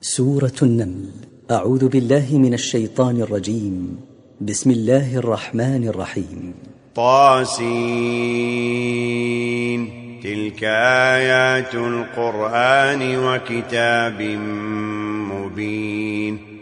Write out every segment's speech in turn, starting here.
سورة النمل. أعوذ بالله من الشيطان الرجيم. بسم الله الرحمن الرحيم. طاسين. تلك آيات القرآن وكتاب مبين.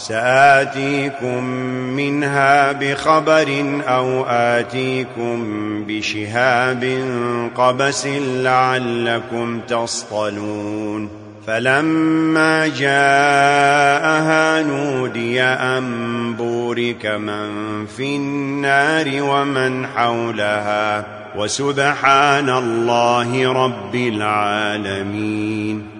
سآتيكم منها بخبر أو آتيكم بشهاب قبس لعلكم تصطلون فلما جاءها نودي أن بورك من في النار ومن حولها وسبحان الله رب العالمين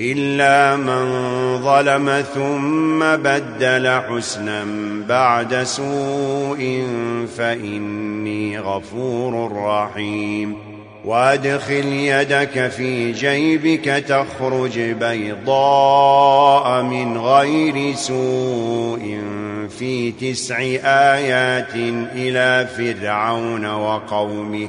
إلا من ظلم ثم بدل حسنا بعد سوء فإني غفور رحيم. وأدخل يدك في جيبك تخرج بيضاء من غير سوء في تسع آيات إلى فرعون وقومه.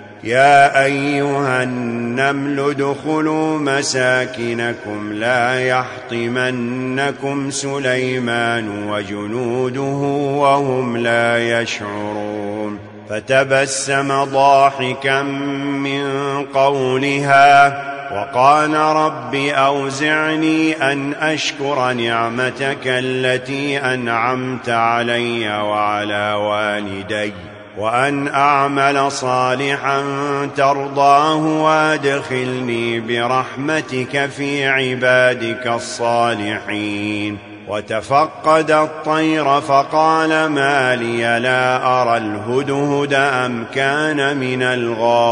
يا أيها النمل دخلوا مساكنكم لا يحطمنكم سليمان وجنوده وهم لا يشعرون فتبسم ضاحكا من قولها وقال رب أوزعني أن أشكر نعمتك التي أنعمت علي وعلى والدي وأن أعمل صالحا ترضاه وأدخلني برحمتك في عبادك الصالحين. وتفقد الطير فقال ما لي لا أرى الهدهد أم كان من الغائبين.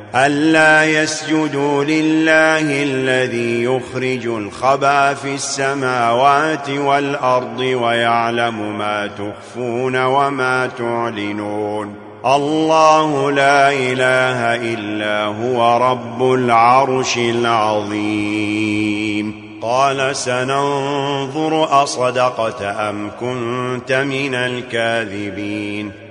ألا يسجدوا لله الذي يخرج الخبى في السماوات والأرض ويعلم ما تخفون وما تعلنون. الله لا إله إلا هو رب العرش العظيم. قال سننظر أصدقت أم كنت من الكاذبين.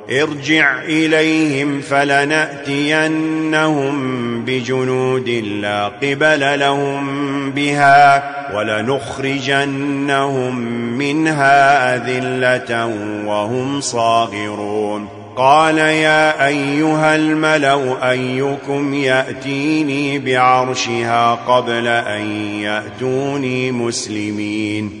ارجع إليهم فلنأتينهم بجنود لا قبل لهم بها ولنخرجنهم منها أذلة وهم صاغرون. قال يا أيها الملو أيكم يأتيني بعرشها قبل أن يأتوني مسلمين.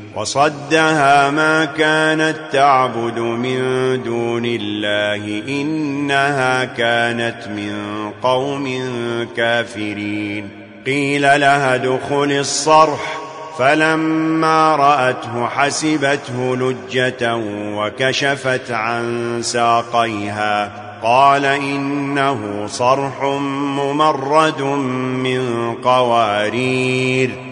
وصدها ما كانت تعبد من دون الله إنها كانت من قوم كافرين. قيل لها دخل الصرح. فلما رأته حسبته لجة وكشفت عن ساقيها. قال إنه صرح ممرد من قوارير.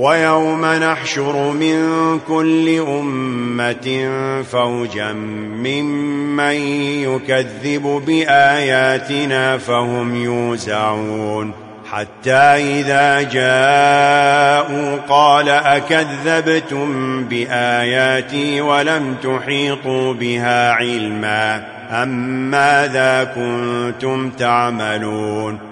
وَيَوْمَ نَحْشُرُ مِنْ كُلِّ أُمَّةٍ فَوْجًا مِّمَّن يُكَذِّبُ بِآيَاتِنَا فَهُمْ يُوزَعُونَ حَتَّى إِذَا جَاءُوا قَالَ أَكَذَّبْتُمْ بِآيَاتِي وَلَمْ تُحِيطُوا بِهَا عِلْمًا أم ماذا كُنْتُمْ تَعْمَلُونَ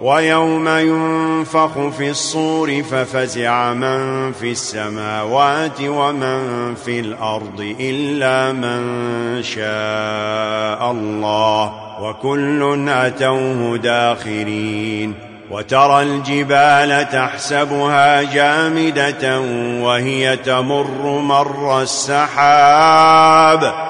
وَيَوْمَ يُنفَخُ فِي الصُّورِ فَفَزِعَ مَن فِي السَّمَاوَاتِ وَمَن فِي الْأَرْضِ إِلَّا مَن شَاءَ اللَّهُ وَكُلٌّ أَتَوْهُ دَاخِرِينَ وَتَرَى الْجِبَالَ تَحْسَبُهَا جَامِدَةً وَهِيَ تَمُرُّ مَرَّ السَّحَابِ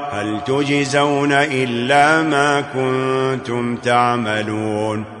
هل تجزون إلا ما كنتم تعملون